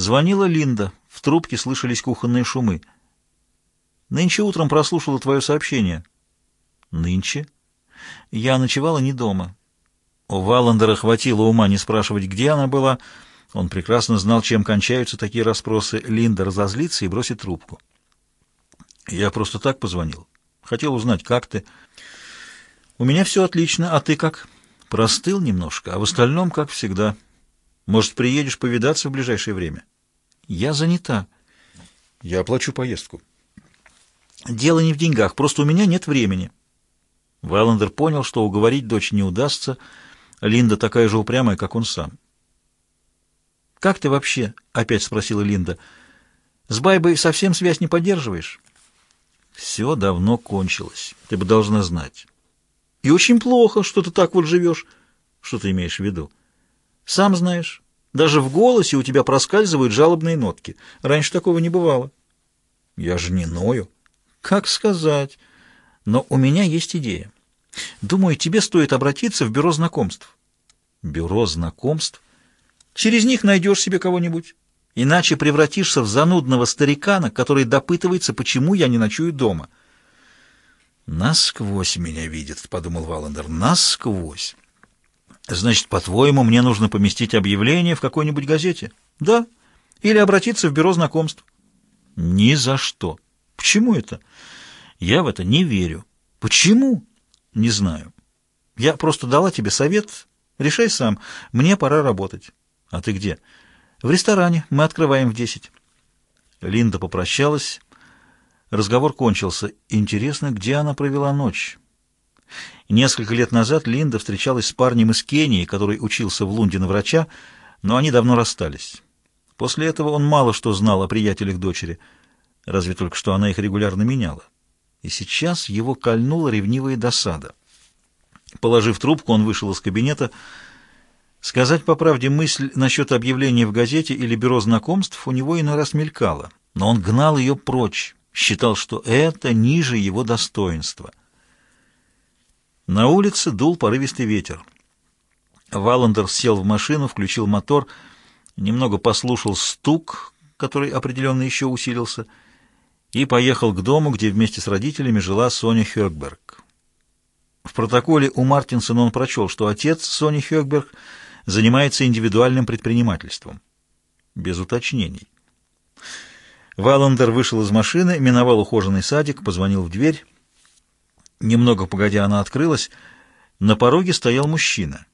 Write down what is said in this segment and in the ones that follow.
Звонила Линда. В трубке слышались кухонные шумы. «Нынче утром прослушала твое сообщение». «Нынче?» «Я ночевала не дома». У Валандера хватило ума не спрашивать, где она была. Он прекрасно знал, чем кончаются такие расспросы. Линда разозлится и бросит трубку. «Я просто так позвонил. Хотел узнать, как ты». «У меня все отлично. А ты как?» «Простыл немножко, а в остальном, как всегда». Может, приедешь повидаться в ближайшее время? Я занята. Я оплачу поездку. Дело не в деньгах, просто у меня нет времени. Валандер понял, что уговорить дочь не удастся. Линда такая же упрямая, как он сам. «Как ты вообще?» — опять спросила Линда. «С Байбой совсем связь не поддерживаешь?» «Все давно кончилось. Ты бы должна знать». «И очень плохо, что ты так вот живешь». «Что ты имеешь в виду?» Сам знаешь, даже в голосе у тебя проскальзывают жалобные нотки. Раньше такого не бывало. Я же не ною. Как сказать? Но у меня есть идея. Думаю, тебе стоит обратиться в бюро знакомств. Бюро знакомств? Через них найдешь себе кого-нибудь. Иначе превратишься в занудного старикана, который допытывается, почему я не ночую дома. «Насквозь меня видит», — подумал Валандер, — «насквозь». Значит, по-твоему, мне нужно поместить объявление в какой-нибудь газете? Да. Или обратиться в бюро знакомств? Ни за что. Почему это? Я в это не верю. Почему? Не знаю. Я просто дала тебе совет. Решай сам. Мне пора работать. А ты где? В ресторане. Мы открываем в десять. Линда попрощалась. Разговор кончился. Интересно, где она провела ночь? Несколько лет назад Линда встречалась с парнем из Кении, который учился в Лунде на врача, но они давно расстались. После этого он мало что знал о приятелях дочери, разве только что она их регулярно меняла. И сейчас его кольнула ревнивая досада. Положив трубку, он вышел из кабинета. Сказать по правде, мысль насчет объявления в газете или бюро знакомств у него иной раз мелькала, но он гнал ее прочь, считал, что это ниже его достоинства. На улице дул порывистый ветер. Валандер сел в машину, включил мотор, немного послушал стук, который определенно еще усилился, и поехал к дому, где вместе с родителями жила Соня Хёкберг. В протоколе у Мартинсона он прочел, что отец Сони Хёкберг занимается индивидуальным предпринимательством. Без уточнений. Валандер вышел из машины, миновал ухоженный садик, позвонил в дверь. Немного погодя она открылась. На пороге стоял мужчина.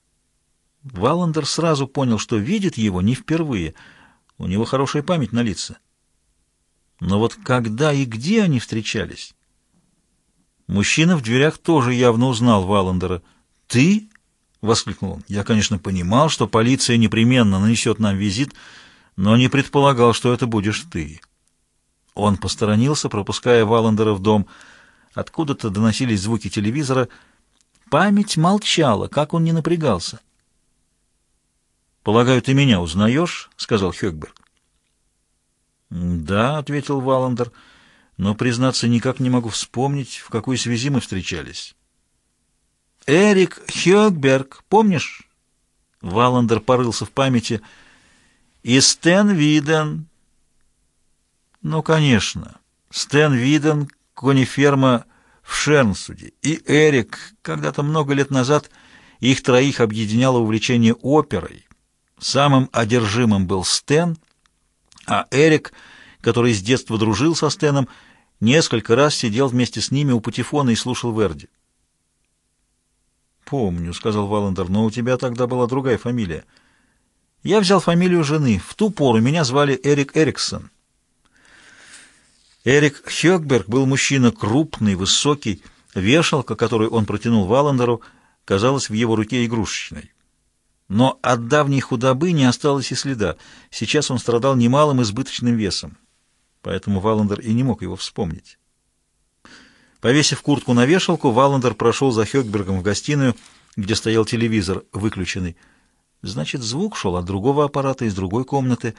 Валандер сразу понял, что видит его не впервые. У него хорошая память на лица. Но вот когда и где они встречались? Мужчина в дверях тоже явно узнал Валандера. «Ты?» — воскликнул он. «Я, конечно, понимал, что полиция непременно нанесет нам визит, но не предполагал, что это будешь ты». Он посторонился, пропуская Валандера в дом — Откуда-то доносились звуки телевизора. Память молчала, как он не напрягался. «Полагаю, ты меня узнаешь?» — сказал Хёкберг. «Да», — ответил Валандер, — «но, признаться, никак не могу вспомнить, в какой связи мы встречались». «Эрик Хёкберг, помнишь?» Валандер порылся в памяти. «И Стэн Виден». «Ну, конечно, Стэн Виден, кониферма в Шернсуде, и Эрик, когда-то много лет назад их троих объединяло увлечение оперой. Самым одержимым был Стэн, а Эрик, который с детства дружил со Стэном, несколько раз сидел вместе с ними у патефона и слушал Верди. «Помню», — сказал Валандер, — «но у тебя тогда была другая фамилия». «Я взял фамилию жены. В ту пору меня звали Эрик Эриксон». Эрик Хёкберг был мужчина крупный, высокий. Вешалка, которую он протянул Валандеру, казалась в его руке игрушечной. Но от давней худобы не осталось и следа. Сейчас он страдал немалым избыточным весом. Поэтому Валандер и не мог его вспомнить. Повесив куртку на вешалку, Валандер прошел за Хёкбергом в гостиную, где стоял телевизор, выключенный. Значит, звук шел от другого аппарата из другой комнаты.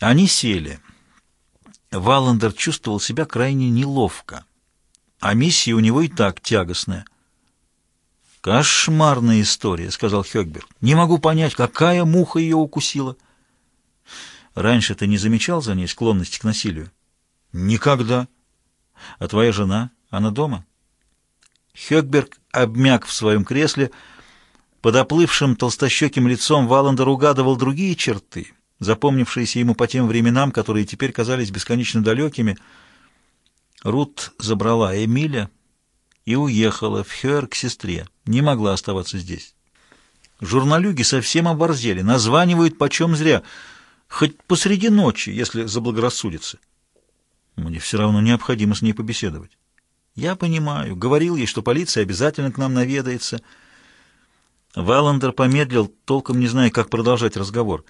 Они сели. Валандер чувствовал себя крайне неловко, а миссия у него и так тягостная. «Кошмарная история», — сказал Хёкберг. «Не могу понять, какая муха ее укусила». Раньше ты не замечал за ней склонности к насилию? Никогда. А твоя жена, она дома? Хёкберг обмяк в своем кресле. Под оплывшим толстощеким лицом Валандер угадывал другие черты, запомнившиеся ему по тем временам, которые теперь казались бесконечно далекими. Рут забрала Эмиля и уехала в Хёр к сестре. Не могла оставаться здесь. Журналюги совсем оборзели, названивают почем зря, хоть посреди ночи, если заблагорассудится. Мне все равно необходимо с ней побеседовать. Я понимаю, говорил ей, что полиция обязательно к нам наведается. Валандер помедлил, толком не зная, как продолжать разговор.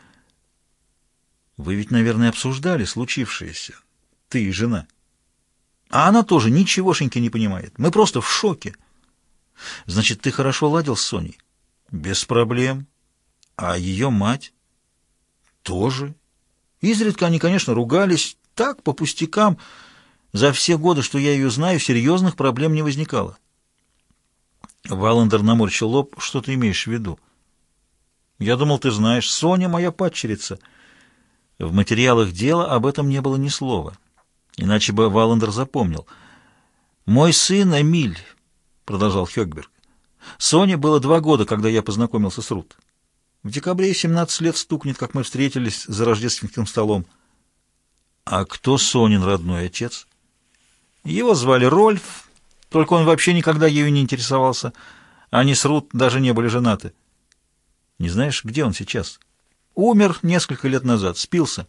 Вы ведь, наверное, обсуждали случившееся, ты и жена. А она тоже ничегошеньки не понимает. Мы просто в шоке. Значит, ты хорошо ладил с Соней? Без проблем. А ее мать? Тоже. Изредка они, конечно, ругались, так, по пустякам. За все годы, что я ее знаю, серьезных проблем не возникало. Валандер наморщил лоб. Что ты имеешь в виду? Я думал, ты знаешь. Соня моя падчерица. В материалах дела об этом не было ни слова. Иначе бы Валандер запомнил. «Мой сын Эмиль», — продолжал Хёкберг. «Соне было два года, когда я познакомился с Рут. В декабре 17 лет стукнет, как мы встретились за рождественским столом». «А кто Сонин родной отец?» «Его звали Рольф, только он вообще никогда ею не интересовался. Они с Рут даже не были женаты». «Не знаешь, где он сейчас?» «Умер несколько лет назад, спился».